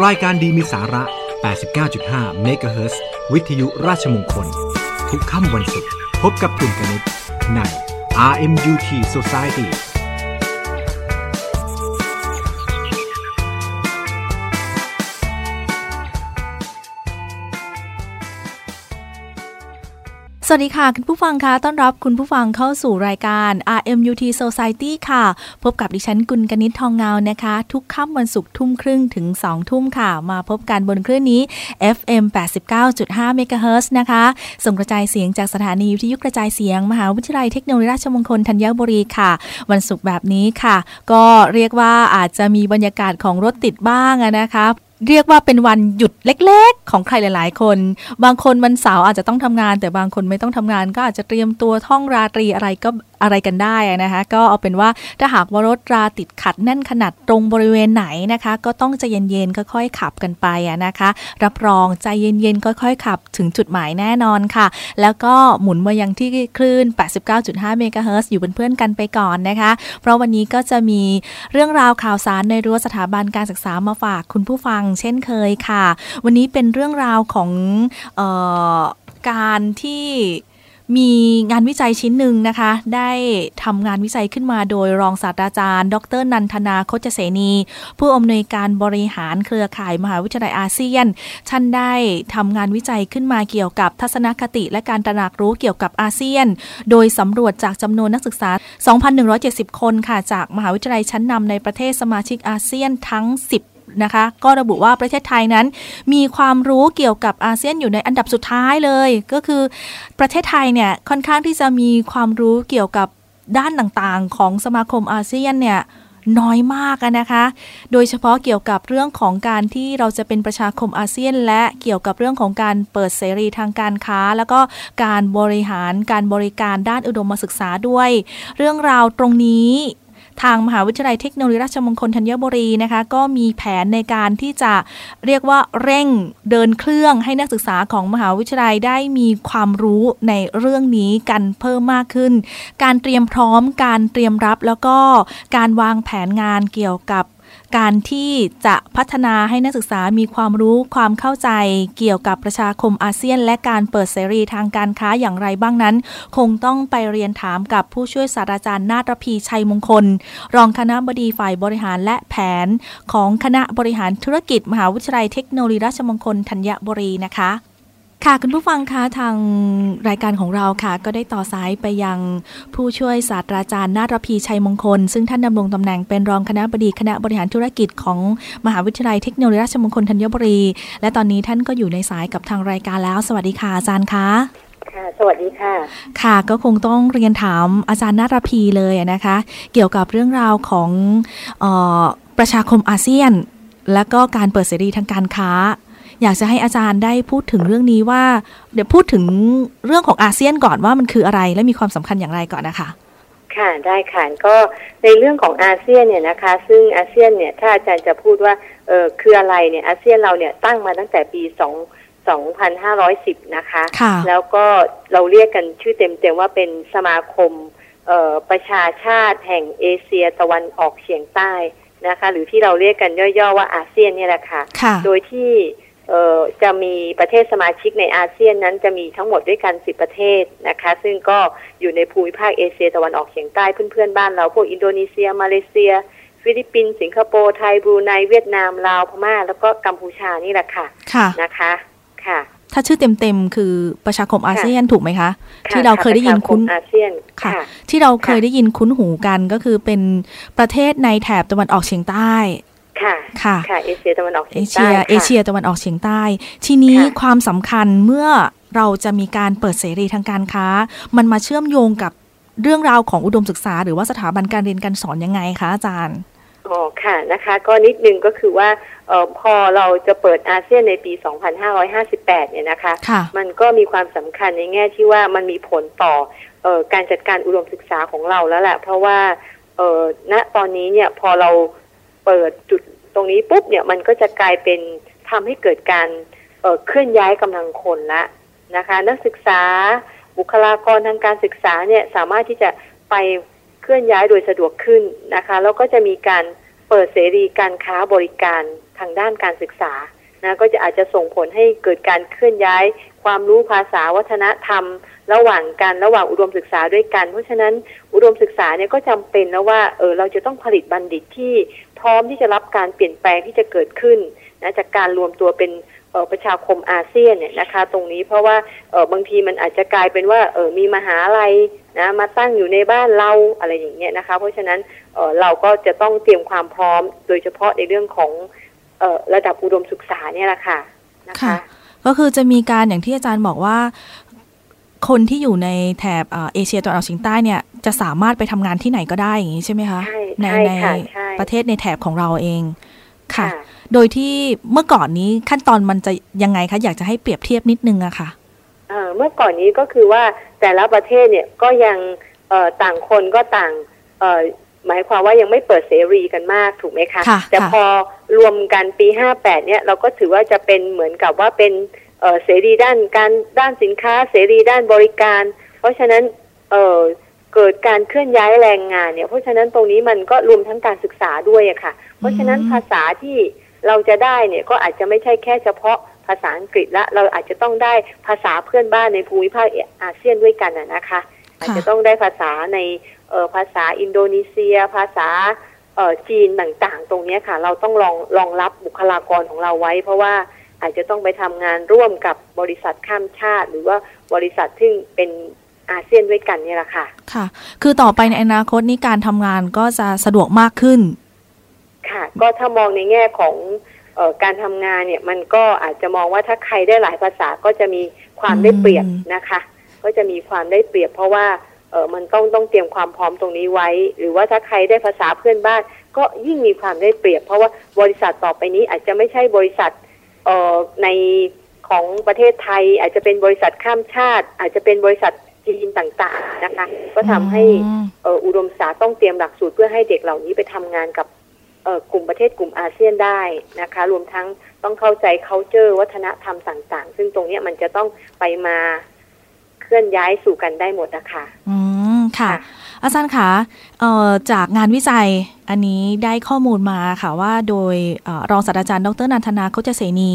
รายการดีมีสาระ 89.5เมกะเฮิร์วิทยุราชมงคล ทุกค่ำวันศุกร์พบกับคุณกนิษใน RMUT Society วัสดีค่ะ คุณผู้ฟังคะต้อนรับคุณผู้ฟังเข้าสู่รายการ RMUT Society ค่ะ พบกับดิฉันกุลกนิษฐ์ทองเงานะคะ ทุกค่ำวันศุกร์ทุ่มครึ่งถึง 2 ทุ่มค่ะ มาพบกันบนคลื่นนี้ FM 89.5 MHz นะคะ ส่งกระจายเสียงจากสถานีวิทยุกระจายเสียง มหาวิทยาลัยเทคโนโลยีราชมงคลธัญบุรีค่ะ วันศุกร์แบบนี้ค่ะ ก็เรียกว่าอาจจะมีบรรยากาศของรถติดบ้างนะคะ เรียกว่าเป็นวันหยุดเล็ก ๆ ของใครหลาย ๆ คน บางคนวันเสาร์อาจจะต้องทำงาน แต่บางคนไม่ต้องทำงาน ก็อาจจะเตรียมตัวท่องราตรีอะไรก็อะไรกันได้นะคะ ก็เอาเป็นว่าถ้าหากว่ารถราติดขัดแน่นขนาดตรงบริเวณไหนนะคะ ก็ต้องใจเย็นๆค่อยๆขับกันไปนะคะ รับรองใจเย็นๆค่อย ๆ ขับถึงจุดหมายแน่นอนค่ะ แล้วก็หมุนมายังที่คลื่น 89.5 เมกะเฮิร์อยู่เป็นเพื่อนกันไปก่อนนะคะ เพราะวันนี้ก็จะมีเรื่องราวข่าวสารในรั้วสถาบันการศึกษามาฝากคุณผู้ฟังเช่นเคยค่ะ วันนี้เป็นเรื่องราวของออการที่มีงานวิจัยชิ้นหนึ่งนะคะ ได้ทำงานวิจัยขึ้นมาโดยรองศาสตราจารย์ ดรนันทนาโคจเสนี ผู้อำนวยการบริหารเครือข่ายมหาวิทยาลัยอาเซียนท่านได้ทำงานวิจัยขึ้นมาเกี่ยวกับทัศนคติและการตระหนักรู้เกี่ยวกับอาเซียน โดยสำรวจจากจำนวนนักศึกษา 2,170 คนค่ะจากมหาวิทยาลัยชั้นนำในประเทศสมาชิกอาเซียนทั้ง 10 นะคะ ก็ระบุว่าประเทศไทยนั้น มีความรู้เกี่ยวกับอาเซียนอยู่ในอันดับสุดท้ายเลย ก็คือประเทศไทยเนี่ยค่อนข้างที่จะมีความรู้เกี่ยวกับด้านต่างๆ ของสมาคมอาเซียนเนี่ยน้อยมากนะคะ โดยเฉพาะเกี่ยวกับเรื่องของการที่เราจะเป็นประชาคมอาเซียน และเกี่ยวกับเรื่องของการเปิดเสรีทางการค้า แล้วก็การบริหารการบริการด้านอุดมศึกษาด้วย เรื่องราวตรงนี้ ทางมหาวิทยาลัยเทคโนโลยีราชมงคลธัญบุรีนะคะ ก็มีแผนในการที่จะเรียกว่าเร่งเดินเครื่องให้นักศึกษาของมหาวิทยาลัยได้มีความรู้ในเรื่องนี้กันเพิ่มมากขึ้น การเตรียมพร้อมการเตรียมรับแล้วก็การวางแผนงานเกี่ยวกับ การที่จะพัฒนาให้นักศึกษามีความรู้ความเข้าใจเกี่ยวกับประชาคมอาเซียน และการเปิดเสรีทางการค้าอย่างไรบ้างนั้น คงต้องไปเรียนถามกับผู้ช่วยศาสตราจารย์นาฏรพีชัยมงคล รองคณะบดีฝ่ายบริหารและแผน ของคณะบริหารธุรกิจมหาวิทยาลัยเทคโนโลยีราชมงคลธัญบุรีนะคะ ค่ะคุณผู้ฟังคะทางรายการของเราค่ะ ก็ได้ต่อสายไปยังผู้ช่วยศาสตราจารย์นาฏพีชัยมงคล ซึ่งท่านดำรงตำแหน่งเป็นรองคณะบดีคณะบริหารธุรกิจของมหาวิทยาลัยเทคโนโลยีราชมงคลธัญบุรี และตอนนี้ท่านก็อยู่ในสายกับทางรายการแล้ว สวัสดีค่ะอาจารย์คะค่ะสวัสดีค่ะ ค่ะก็คงต้องเรียนถามอาจารย์นาฏพีเลยนะคะ เกี่ยวกับเรื่องราวของออประชาคมอาเซียน และก็การเปิดเสรีทางการค้า อยากจะให้อาจารย์ได้พูดถึงเรื่องนี้ว่า เดี๋ยวพูดถึงเรื่องของอาเซียนก่อนว่ามันคืออะไรและมีความสำคัญอย่างไรก่อนนะคะ ค่ะได้ค่ะก็ในเรื่องของอาเซียนเนี่ยนะคะ ซึ่งอาเซียนเนี่ยถ้าอาจารย์จะพูดว่าเออคืออะไรเนี่ยอาเซียนเราเนี่ยตั้งมาตั้งแต่ปีสอง2,510 นะคะคะแล้วก็เราเรียกกันชื่อเต็มๆว่าเป็นสมาคมประชาชาติแห่งเอเชียตะวันออกเฉียงใต้นะคะ หรือที่เราเรียกกันย่อๆว่าอาเซียนเนี่ยแหละค่ะ โดยที่ จะมีประเทศสมาชิกในอาเซียนนั้นจะมีทั้งหมดด้วยกันสิบประเทศนะคะ ซึ่งก็อยู่ในภูมิภาคเอเชียตะวันออกเฉียงใต้เพื่อนๆบ้านเราพวกอินโดนีเซีย มาเลเซีย ฟิลิปปินส์สิงคโปร์ไทยบรูไนเวียดนามลาวพม่า แล้วก็กัมพูชานี่แหละค่ะค่ะนะคะค่ะ ถ้าชื่อเต็มๆคือประชาคมอาเซียนถูกไหมคะ ที่เราเคยได้ยินคุ้นอาเซียนค่ะ ที่เราเคยได้ยินคุ้นหูกันก็คือเป็นประเทศในแถบตะวันออกเฉียงใต้ ค่ะค่ะค่ะเอเชียตะวันออกเฉียงใต้เอเชียตะวันออกเฉียงใต้ ทีนี้ความสำคัญเมื่อเราจะมีการเปิดเสรีทางการค้า มันมาเชื่อมโยงกับเรื่องราวของอุดมศึกษา หรือว่าสถาบันการเรียนการสอนยังไงคะอาจารย์อ๋อค่ะนะคะก็นิดนึงก็คือว่าออพอเราจะเปิดอาเซียนในปี 2558 เนี่ยนะคะคะมันก็มีความสำคัญในแง่ที่ว่ามันมีผลต่อออการจัดการอุดมศึกษาของเราแล้วแหละเพราะว่าเออณตอนนี้เนี่ยพอเราเปิดจุด ตรงนี้ปุ๊บเนี่ยมันก็จะกลายเป็นทำให้เกิดการเเคลื่อนย้ายกำลังคนละนะคะ นักศึกษาบุคลากรทางการศึกษาเนี่ยสามารถที่จะไปเคลื่อนย้ายโดยสะดวกขึ้นนะคะแล้วก็จะมีการเเปิดเสรีการค้าบริการทางด้านการศึกษานะก็จะอาจจะส่งผลให้เกิดการเคลื่อนย้าย ความรู้ภาษาวัฒนธรรม ระหว่างกันระหว่างอุดมศึกษาด้วยกัน เพราะฉะนั้นอุดมศึกษาเนี่ยก็จำเป็นแล้วว่าเออเราจะต้องผลิตบัณฑิตที่ พร้อมที่จะรับการเปลี่ยนแปลงที่จะเกิดขึ้นนะจากการรวมตัวเป็นประชาคมอาเซียนเนี่ยนะคะ ตรงนี้เพราะว่าบางทีมันอาจจะกลายเป็นว่าเมีมหาลัยนะมาตั้งอยู่ในบ้านเราอะไรอย่างเงี้ยนะคะ เพราะฉะนั้นเราก็จะต้องเตรียมความพร้อมโดยเฉพาะในเรื่องของระดับอุดมศึกษาเนี่ยแหละค่ะนะคะก็คือจะมีการอย่างที่อาจารย์บอกว่า คนที่อยู่ในแถบเอเชียตะวันออกเฉียงใต้เนี่ยจะสามารถไปทำงานที่ไหนก็ได้อย่างนี้ใช่ไหมคะ ในในประเทศในแถบของเราเองค่ะ โดยที่เมื่อก่อนนี้ขั้นตอนมันจะยังไงคะ อยากจะให้เปรียบเทียบนิดนึงอะค่ะเมื่อก่อนนี้ก็คือว่าแต่ละประเทศเนี่ยก็ยังต่างคนก็ต่างหมายความว่ายังไม่เปิดเสรีกันมากถูกไหมคะคะแต่พอรวมกันปีห้าแปดเนี่ยเราก็ถือว่าจะเป็นเหมือนกับว่าเป็น เสรีด้านการด้านสินค้าเสรีด้านบริการ เพราะฉะนั้นเเกิดการเคลื่อนย้ายแรงงานเนี่ย เพราะฉะนั้นตรงนี้มันก็รวมทั้งการศึกษาด้วยอะค่ะ เพราะฉะนั้นภาษาที่เราจะได้เนี่ยก็อาจจะไม่ใช่แค่เฉพาะภาษาอังกฤษละ เราอาจจะต้องได้ภาษาเพื่อนบ้านในภูมิภาคอาเซียนด้วยกันนะคะ อาจจะต้องได้ภาษาในภาษาอินโดนีเซีย ภาษาจีนต่างๆ ตรงนี้ค่ะ เราต้องลองรองรับบุคลากรของเราไว้ เพราะว่า อาจจะต้องไปทำงานร่วมกับบริษัทข้ามชาติ หรือว่าบริษัทที่เป็นอาเซียนด้วยกันนี่แหละค่ะ ค่ะ คือต่อไปในอนาคตนี้การทำงานก็จะสะดวกมากขึ้น ค่ะ ก็ถ้ามองในแง่ของออการทำงานเนี่ยมันก็อาจจะมองว่าถ้าใครได้หลายภาษาก็จะมีความได้เปรียบนะคะ ก็จะมีความได้เปรียบ เพราะว่าเออมันต้องต้องเตรียมความพร้อมตรงนี้ไว้ หรือว่าถ้าใครได้ภาษาเพื่อนบ้าน ก็ยิ่งมีความได้เปรียบ เพราะว่าบริษัทต่อไปนี้อาจจะไม่ใช่บริษัทเอ่อในของประเทศไทย อาจจะเป็นบริษัทข้ามชาติ อาจจะเป็นบริษัทจีนต่างๆนะคะ ก็ทำให้อุดมศึกษาต้องเตรียมหลักสูตรเพื่อให้เด็กเหล่านี้ไปทำงานกับกลุ่มประเทศกลุ่มอาเซียนได้นะคะ รวมทั้งต้องเข้าใจ culture วัฒนธรรมต่าง ๆ ซึ่งตรงนี้มันจะต้องไปมาเคลื่อนย้ายสู่กันได้หมดนะคะอืมค่ะ อาจารย์คะจากงานวิจัยอันนี้ได้ข้อมูลมาค่ะว่าโดยรองศาสตราจารย์ดรนันทนาโคจเสนี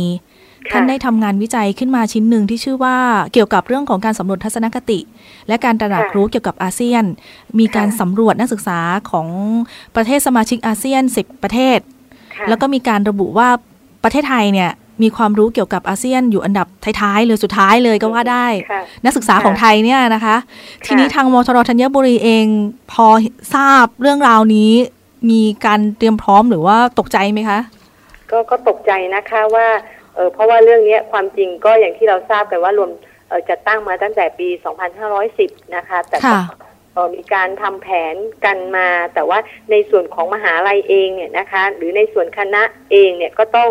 ท่านได้ทำงานวิจัยขึ้นมาชิ้นหนึ่งที่ชื่อว่าเกี่ยวกับเรื่องของการสำรวจทัศนคติ และการตระหนักรู้เกี่ยวกับอาเซียน มีการสำรวจนักศึกษาของประเทศสมาชิกอาเซียน 10 ประเทศ แล้วก็มีการระบุว่าประเทศไทยเนี่ย มีความรู้เกี่ยวกับอาเซียนอยู่อันดับท้ายๆเลยสุดท้ายเลยก็ว่าได้ นักศึกษาของไทยเนี่ยนะคะ ทีนี้ทางมทรธัญบุรีเองพอทราบเรื่องราวนี้ มีการเตรียมพร้อมหรือว่าตกใจไหมคะ ก็ก็ตกใจนะคะว่าเออเพราะว่าเรื่องนี้ความจริงก็อย่างที่เราทราบกันว่ารวมจัดตั้งมาตั้งแต่ปี 2510 นะคะ แต่มีการทำแผนกันมา แต่ว่าในส่วนของมหาลัยเองเนี่ยนะคะ หรือในส่วนคณะเองเนี่ยก็ต้อง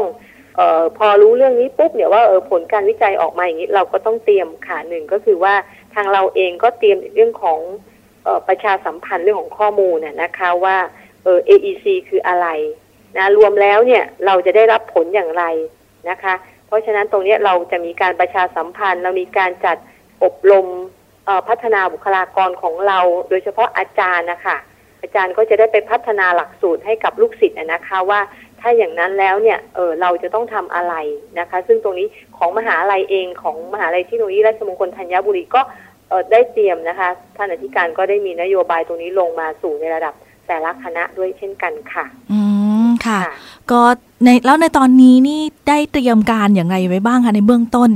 ออพอรู้เรื่องนี้ปุ๊บเนี่ยว่าเออผลการวิจัยออกมาอย่างนี้ เราก็ต้องเตรียมค่ะหนึ่งก็คือว่าทางเราเองก็เตรียมเรื่องของออประชาสัมพันธ์เรื่องของข้อมูลเนี่ยนะคะว่าเออ AEC คืออะไรนะรวมแล้วเนี่ยเราจะได้รับผลอย่างไรนะคะ เพราะฉะนั้นตรงนี้เราจะมีการประชาสัมพันธ์ เรามีการจัดอบรมพัฒนาบุคลากรของเรา โดยเฉพาะอาจารย์นะคะอาจารย์ก็จะได้ไปพัฒนาหลักสูตรให้กับลูกศิษย์นะคะว่า ถ้าอย่างนั้นแล้วเนี่ยเออเราจะต้องทำอะไรนะคะ ซึ่งตรงนี้ของมหาลัยเองของมหาลัยที่โนโลยีราชมงคลธัญบุรีก็เออได้เตรียมนะคะ ท่านอธิการก็ได้มีนโยบายตรงนี้ลงมาสู่ในระดับแต่ละคณะด้วยเช่นกันค่ะ อืมค่ะ ก็ในแล้วในตอนนี้นี่ได้เตรียมการอย่างไรไว้บ้างคะในเบื้องต้น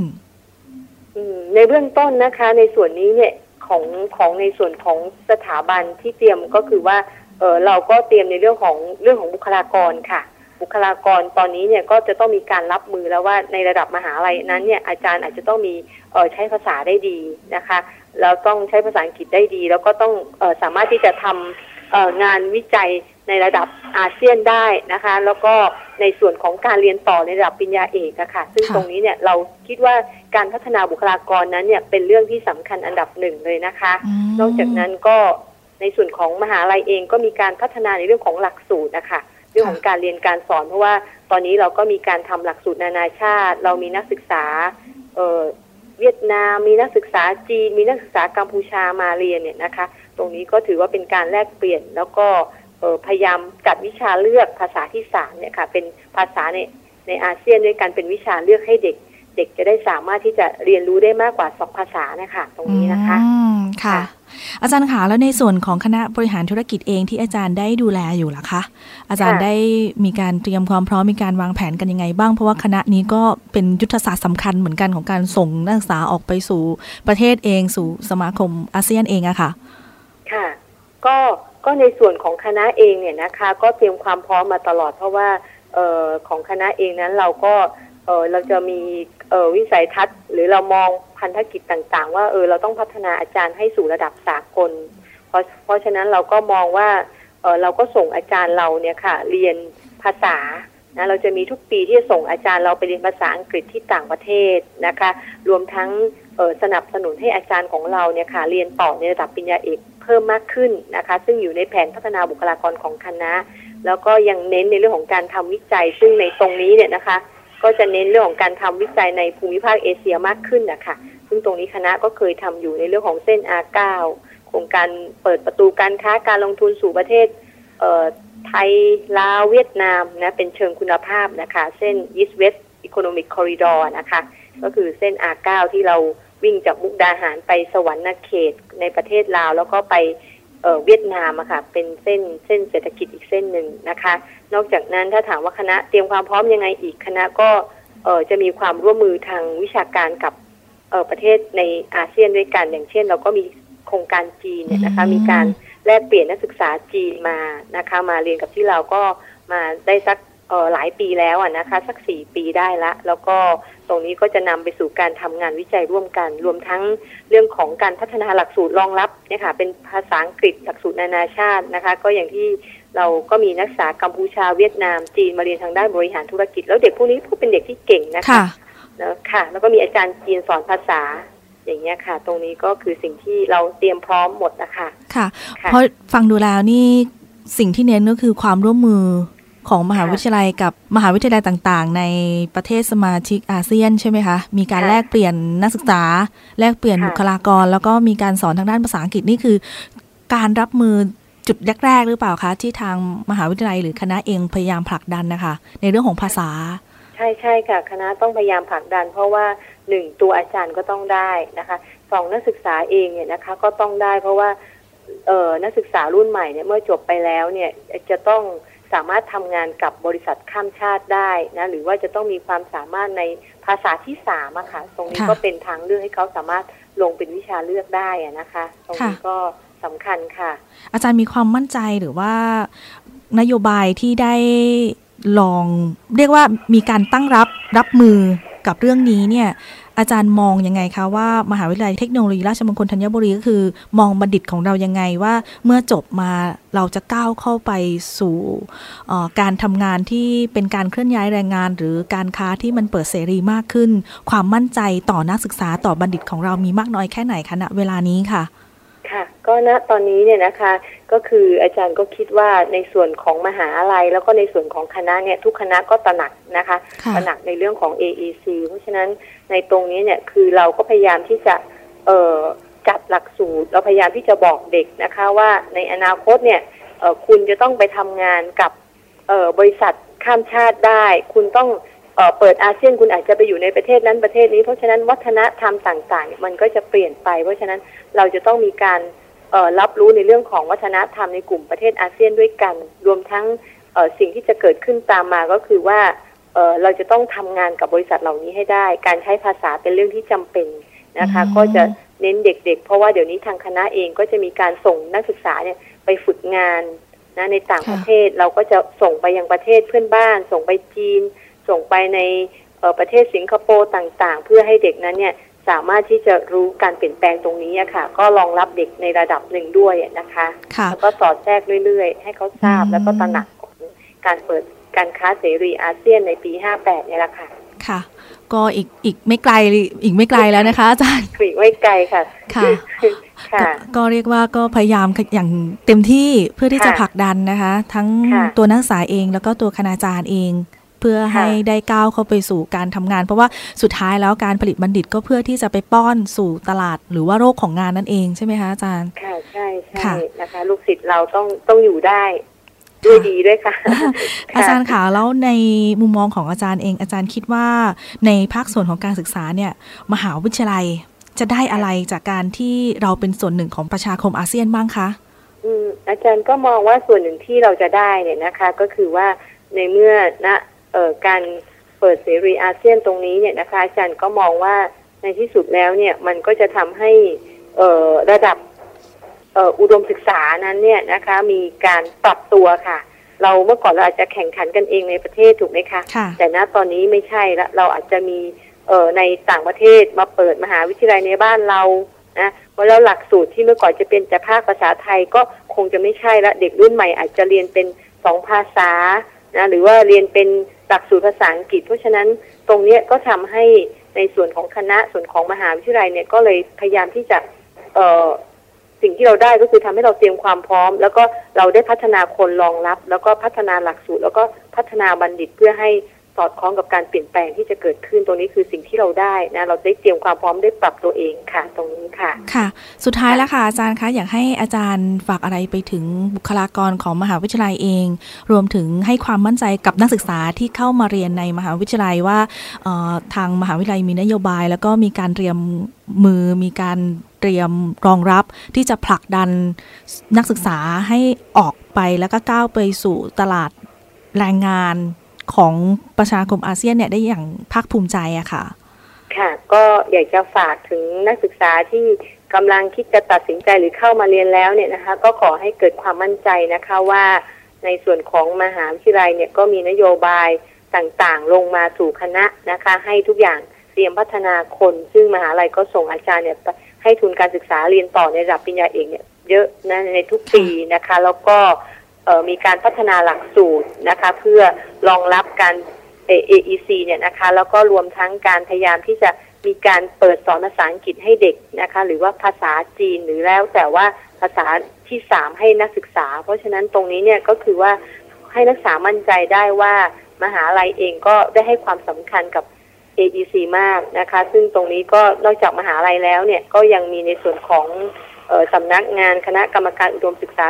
อืมในเบื้องต้นนะคะ ในส่วนนี้เนี่ยของของในส่วนของสถาบันที่เตรียมก็คือว่าเออเราก็เตรียมในเรื่องของเรื่องของบุคลากรค่ะ บุคลากรตอนนี้เนี่ยก็จะต้องมีการรับมือแล้วว่าในระดับมหาลัยนั้นเนี่ยอาจารย์อาจจะต้องมีใช้ภาษาได้ดีนะคะแล้วต้องใช้ภาษาอังกฤษได้ดี แล้วก็ต้องอสามารถที่จะทำงานวิจัยในระดับอาเซียนได้นะคะ แล้วก็ในส่วนของการเรียนต่อในระดับปริญญาเอกอะค่ะ ซึ่งตรงนี้เนี่ยเราคิดว่าการพัฒนาบุคลากรนั้นเนี่ยเป็นเรื่องที่สำคัญอันดับหนึ่งเลยนะคะ นอกจากนั้นก็ในส่วนของมหาลัยเองก็มีการพัฒนาในเรื่องของหลักสูตรนะคะ เรื่องของการเรียนการสอนเพราะว่าตอนนี้เราก็มีการทำหลักสูตรนานาชาติ เรามีนักศึกษาเเวียดนามมีนักศึกษาจีน มีนักศึกษากัมพูชามาเรียนเนี่ยนะคะ ตรงนี้ก็ถือว่าเป็นการแลกเปลี่ยน แล้วก็พยายามจัดวิชาเลือกภาษาที่สามเนี่ยค่ะเป็นภาษาในในอาเซียนด้วยกันเป็นวิชาเลือกให้เด็ก เด็กจะได้สามารถที่จะเรียนรู้ได้มากกว่าสองภาษานะคะตรงนี้นะคะค่ะ อาจารย์ขาแล้วในส่วนของคณะบริหารธุรกิจเองที่อาจารย์ได้ดูแลอยู่ล่ะคะ อาจารย์ได้มีการเตรียมความพร้อมมีการวางแผนกันยังไงบ้าง เพราะว่าคณะนี้ก็เป็นยุทธศาสตร์สำคัญเหมือนกันของการส่งนักศึกษาออกไปสู่ประเทศเองสู่สมาคมอาเซียนเองอะค่ะ ค่ะ ก็ก็ในส่วนของคณะเองเนี่ยนะคะ ก็เตรียมความพร้อมมาตลอด เพราะว่าออของคณะเองนั้นเราก็เออเราจะมีเออวิสัยทัศน์หรือเรามอง พันธกิจต่าง ๆ ว่าเออเราต้องพัฒนาอาจารย์ให้สู่ระดับสากล เพราะเพราะฉะนั้นเราก็มองว่าเออเราก็ส่งอาจารย์เราเนี่ยค่ะ เรียนภาษานะเราจะมีทุกปีที่จะส่งอาจารย์เราไปเรียนภาษาอังกฤษที่ต่างประเทศนะคะ รวมทั้งสนับสนุนให้อาจารย์ของเราเนี่ยค่ะเรียนต่อในระดับปริญญาเอกเพิ่มมากขึ้นนะคะ ซึ่งอยู่ในแผนพัฒนาบุคลากรของคณะ แล้วก็ยังเน้นในเรื่องของการทำวิจัย ซึ่งในตรงนี้เนี่ยนะคะ ก็จะเน้นเรื่องของการทำวิจัยในภูมิภาคเอเชียมากขึ้นนะคะ ซึ่งตรงนี้คณะก็เคยทำอยู่ในเรื่องของเส้น R9 โครงการเปิดประตูการค้าการลงทุนสู่ประเทศไทยลาวเวียดนามนะเป็นเชิงคุณภาพนะคะ เส้น East West Economic Corridor นะคะ ก็คือเส้น R9 ที่เราวิ่งจากมุกดาหารไปสวรรค์เขตในประเทศลาว แล้วก็ไปเเวียดนามอะค่ะ เป็นเส้นเส้นเศรษฐกิจอีกเส้นหนึ่งนะคะ นอกจากนั้นถ้าถามว่าคณะเตรียมความพร้อมยังไงอีกคณะก็จะมีความร่วมมือทางวิชาการกับ ประเทศในอาเซียนด้วยกัน อย่างเช่น เราก็มีโครงการจีนเนี่ยนะคะ มีการแลกเปลี่ยนนักศึกษาจีนมานะคะ มาเรียนกับที่เราก็มาได้สักหลายปีแล้วอะนะคะ สักสี่ปีได้ละ แล้วก็ตรงนี้ก็จะนำไปสู่การทำงานวิจัยร่วมกัน รวมทั้งเรื่องของการพัฒนาหลักสูตรรองรับเนี่ยค่ะเป็นภาษาอังกฤษหลักสูตรนานาชาตินะคะ ก็อย่างที่เราก็มีนักศึกษากัมพูชาเวียดนามจีนมาเรียนทางด้านบริหารธุรกิจ แล้วเด็กพวกนี้พวกเป็นเด็กที่เก่งนะคะ แล้วค่ะ แล้วก็มีอาจารย์จีนสอนภาษา อย่างเงี้ยค่ะ ตรงนี้ก็คือสิ่งที่เราเตรียมพร้อมหมดนะคะค่ะ เพราะฟังดูแล้วนี่สิ่งที่เน้นก็คือความร่วมมือของมหาวิทยาลัยกับมหาวิทยาลัยต่างๆ ในประเทศสมาชิกอาเซียนใช่ไหมคะ มีการแลกเปลี่ยนนักศึกษา แลกเปลี่ยนบุคลากร แล้วก็มีการสอนทางด้านภาษาอังกฤษนี่คือ การรับมือจุดแรกๆหรือเปล่าคะ ที่ทางมหาวิทยาลัยหรือคณะเองพยายามผลักดันนะคะ ในเรื่องของภาษาใช่ใช่ค่ะคณะต้องพยายามผลักดัน เพราะว่าหนึ่งตัวอาจารย์ก็ต้องได้นะคะสองนักศึกษาเองเนี่ยนะคะ ก็ต้องได้ เพราะว่าเออนักศึกษารุ่นใหม่เนี่ยเมื่อจบไปแล้วเนี่ยจะต้องสามารถทำงานกับบริษัทข้ามชาติได้นะหรือว่าจะต้องมีความสามารถในภาษาที่สามอะค่ะตรงนี้ก็เป็นทางเลือกให้เขาสามารถลงเป็นวิชาเลือกได้อะนะคะ ตรงนี้ก็สำคัญค่ะ อาจารย์มีความมั่นใจหรือว่านโยบายที่ได้ ลองเรียกว่ามีการตั้งรับรับมือกับเรื่องนี้เนี่ยอาจารย์มองยังไงคะว่ามหาวิทยาลัยเทคโนโลยีราชมงคลธัญบุรีก็คือ มองบัณฑิตของเรายังไงว่าเมื่อจบมาเราจะก้าวเข้าไปสู่การทำงานที่เป็นการเคลื่อนย้ายแรงงาน หรือการค้าที่มันเปิดเสรีมากขึ้น ความมั่นใจต่อนักศึกษาต่อบัณฑิตของเรามีมากน้อยแค่ไหนคะณเวลานี้ค่ะ ค่ะ ก็ณตอนนี้เนี่ยนะคะ ก็คืออาจารย์ก็คิดว่าในส่วนของมหาอะไรแล้วก็ในส่วนของคณะเนี่ยทุกคณะก็ตระหนักนะคะตระหนักในเรื่องของ AEC เพราะฉะนั้นในตรงนี้เนี่ยคือเราก็พยายามที่จะเอ่อจัดหลักสูตร เราพยายามที่จะบอกเด็กนะคะว่าในอนาคตเนี่ยเออคุณจะต้องไปทำงานกับเออบริษัทข้ามชาติได้ คุณต้องเปิดอาเซียนคุณอาจจะไปอยู่ในประเทศนั้นประเทศนี้ เพราะฉะนั้นวัฒนธรรมต่างๆ มันก็จะเปลี่ยนไป เพราะฉะนั้น เราจะต้องมีการรับรู้ในเรื่องของวัฒนธรรมในกลุ่มประเทศอาเซียนด้วยกัน รวมทั้งสิ่งที่จะเกิดขึ้นตามมาก็คือว่าเราจะต้องทำงานกับบริษัทเหล่านี้ให้ได้ การใช้ภาษาเป็นเรื่องที่จำเป็นนะคะ ก็จะเน้นเด็กๆ เพราะว่าเดี๋ยวนี้ทางคณะเองก็จะมีการส่งนักศึกษาเนี่ยไปฝึกงานนะในต่างประเทศเราก็จะส่งไปยังประเทศเพื่อนบ้าน ส่งไปจีน ส่งไปในประเทศสิงคโปร์ต่างๆ เพื่อให้เด็กนั้นเนี่ย สามารถที่จะรู้การเปลี่ยนแปลงตรงนี้ค่ะ ก็รองรับเด็กในระดับหนึ่งด้วยนะคะแล้วก็สอดแทรกเรื่อยๆ ให้เขาทราบแล้วก็ตระหนักการเปิดการค้าเสรีอาเซียนในปี 58เนี่ยแหละค่ะ ค่ะ ก็อีกอีกไม่ไกลอีกไม่ไกลแล้วนะคะอาจารย์อีกไม่ไกลค่ะ ค่ะก็เรียกว่าก็พยายามอย่างเต็มที่เพื่อที่จะผลักดันนะคะ ทั้งตัวนักศึกษาเองแล้วก็ตัวคณาจารย์เอง เพื่อให้ได้ก้าวเข้าไปสู่การทำงาน เพราะว่าสุดท้ายแล้วการผลิตบัณฑิตก็เพื่อที่จะไปป้อนสู่ตลาดหรือว่าโรคของงานนั่นเองใช่ไหมคะอาจารย์ค่ะใช่ใช่นะคะลูกศิษย์เราต้องต้องอยู่ได้ด้วยดีด้วยค่ะ อาจารย์ค่ะแล้วในมุมมองของอาจารย์เอง อาจารย์คิดว่าในภาคส่วนของการศึกษาเนี่ย มหาวิทยาลัยจะได้อะไรจากการที่เราเป็นส่วนหนึ่งของประชาคมอาเซียนบ้างคะอืมอาจารย์ก็มองว่าส่วนหนึ่งที่เราจะได้เนี่ยนะคะ ก็คือว่าในเมื่อณนะเอ่อ การเปิดเสรีอาเซียนตรงนี้เนี่ยนะคะอาจารย์ก็มองว่าในที่สุดแล้วเนี่ยมันก็จะทำให้เอ่อระดับอุดมศึกษานั้นเนี่ยนะคะ มีการปรับตัวค่ะ เราเมื่อก่อนเราอาจจะแข่งขันกันเองในประเทศถูกไหมคะคะแต่ณตอนนี้ไม่ใช่ละเราอาจจะมีเออในต่างประเทศมาเปิดมหาวิทยาลัยในบ้านเรานะแล้วหลักสูตรที่เมื่อก่อนจะเป็นแต่ภาคภาษาไทยก็คงจะไม่ใช่ละเด็กรุ่นใหม่อาจจะเรียนเป็นสองภาษา นะหรือว่าเรียนเป็นหลักสูตรภาษาอังกฤษ เพราะฉะนั้นตรงนี้ก็ทำให้ในส่วนของคณะส่วนของมหาวิทยาลัยเนี่ยก็เลยพยายามที่จะเออสิ่งที่เราได้ก็คือทำให้เราเตรียมความพร้อม แล้วก็เราได้พัฒนาคนรองรับ แล้วก็พัฒนาหลักสูตร แล้วก็พัฒนาบัณฑิตเพื่อให้ สอดคล้องกับการเปลี่ยนแปลงที่จะเกิดขึ้นตรงนี้คือสิ่งที่เราได้นะเราได้เตรียมความพร้อมได้ปรับตัวเองค่ะ ตรงนี้ค่ะ ค่ะ สุดท้ายแล้วค่ะอาจารย์คะอยากให้อาจารย์ฝากอะไรไปถึงบุคลากรของมหาวิทยาลัยเอง รวมถึงให้ความมั่นใจกับนักศึกษาที่เข้ามาเรียนในมหาวิทยาลัยว่าทางมหาวิทยาลัยมีนโยบาย แล้วก็มีการเตรียมมือมีการเตรียมรองรับที่จะผลักดันนักศึกษาให้ออกไปแล้วก็ก้าวไปสู่ตลาดแรงงาน ของประชาคมอาเซียนเนี่ยได้อย่างภาคภูมิใจอะค่ะ ค่ะ ก็อยากจะฝากถึงนักศึกษาที่กำลังคิดจะตัดสินใจหรือเข้ามาเรียนแล้วเนี่ยนะคะ ก็ขอให้เกิดความมั่นใจนะคะว่าในส่วนของมหาวิทยาลัยเนี่ยก็มีนโยบายต่างๆ ลงมาสู่คณะนะคะ ให้ทุกอย่างเตรียมพัฒนาคน ซึ่งมหาลัยก็ส่งอาจารย์เนี่ยให้ทุนการศึกษาเรียนต่อในระดับปริญญาเอกเนี่ยเยอะนะในทุกปีนะคะ แล้วก็มีการพัฒนาหลักสูตรนะคะ เพื่อรองรับ การ AEC เนี่ยนะคะแล้วก็รวมทั้งการพยายามที่จะมีการเปิดสอนภาษาอังกฤษให้เด็กนะคะ หรือว่าภาษาจีนหรือแล้วแต่ว่าภาษาที่สามให้นักศึกษา เพราะฉะนั้นตรงนี้เนี่ยก็คือว่าให้นักศึกษามั่นใจได้ว่ามหาลัยเองก็ได้ให้ความสำคัญกับ AEC มากนะคะ ซึ่งตรงนี้ก็นอกจากมหาลัยแล้วเนี่ยก็ยังมีในส่วนของสำนักงานคณะกรรมการอุดมศึกษา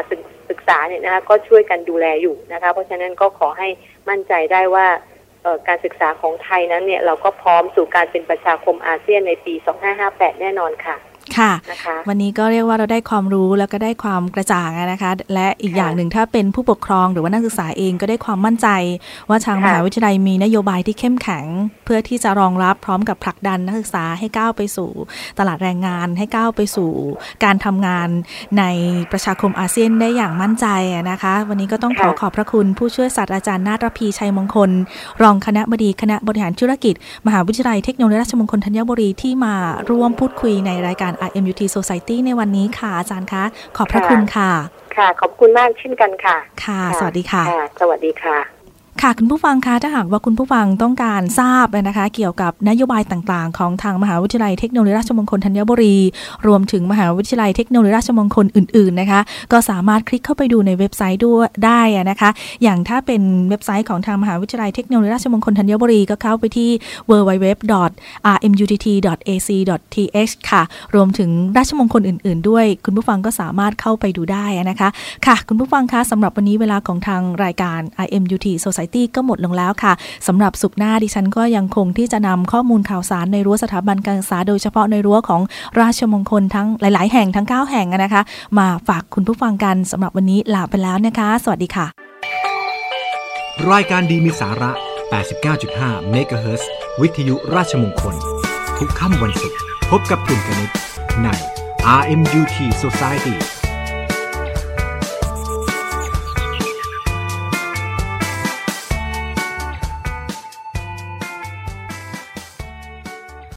ศึกษาเนี่ยนะคะก็ช่วยกันดูแลอยู่นะคะ เพราะฉะนั้นก็ขอให้มั่นใจได้ว่าการศึกษาของไทยนั้นเนี่ยเราก็พร้อมสู่การเป็นประชาคมอาเซียนในปี 2558 แน่นอนค่ะ ค่ะวันนี้ก็เรียกว่าเราได้ความรู้แล้วก็ได้ความกระจ่างนะคะ และอีกอย่างหนึ่งถ้าเป็นผู้ปกครองหรือว่านักศึกษาเองก็ได้ความมั่นใจ ว่าทางมหาวิทยาลัยมีนโยบายที่เข้มแข็ง เพื่อที่จะรองรับพร้อมกับผลักดันนักศึกษาให้ก้าวไปสู่ ตลาดแรงงานให้ก้าวไปสู่ การทำงานในประชาคมอาเซียนได้อย่างมั่นใจนะคะ วันนี้ก็ต้องขอขอบพระคุณผู้ช่วยศาสตราจารย์นาฏพีชัยมงคล รองคณะบดีคณะบริหารธุรกิจ มหาวิทยาลัยเทคโนโลยีราชมงคลธัญบุรีที่มาร่วมพูดคุยในรายการ RMUT Society ในวันนี้ค่ะ อาจารย์คะ ขอบพระคุณค่ะ ค่ะ ขอบคุณมากเช่นกันค่ะ ค่ะ สวัสดีค่ะ สวัสดีค่ะ ค่ะคุณผู้ฟังคะถ้าหากว่าคุณผู้ฟังต้องการทราบนะคะ เกี่ยวกับนโยบายต่างๆ ของทางมหาวิทยาลัยเทคโนโลยีราชมงคลธัญบุรี รวมถึงมหาวิทยาลัยเทคโนโลยีราชมงคลอื่น ๆนะคะ ก็สามารถคลิกเข้าไปดูในเว็บไซต์ด้วยได้นะคะ อย่างถ้าเป็นเว็บไซต์ของทางมหาวิทยาลัยเทคโนโลยีราชมงคลธัญบุรี ก็เข้าไปที่ www.rmutt.ac.th ค่ะ รวมถึงราชมงคลอื่น ๆ ด้วย คุณผู้ฟังก็สามารถเข้าไปดูได้นะคะ ค่ะ คุณผู้ฟังคะสำหรับวันนี้เวลาของทางรายการ IMUT Society ก็หมดลงแล้วแล้วค่ะสำหรับสุขหน้าดิฉันก็ยังคงที่จะนำข้อมูลข่าวสารในรั้วสถาบันการศึกษา โดยเฉพาะในรั้วของราชมงคลทั้งหลาย ๆ แห่งทั้ง 9 แห่งนะคะ มาฝากคุณผู้ฟังกันสำหรับวันนี้ลาไปแล้วนะคะ สวัสดีค่ะ รายการดีมีสาระ 89.5 MHz วิทยุราชมงคล ทุกค่ำวันศุกร์พบกับคุณกนิษฐ์ใน RMUT Society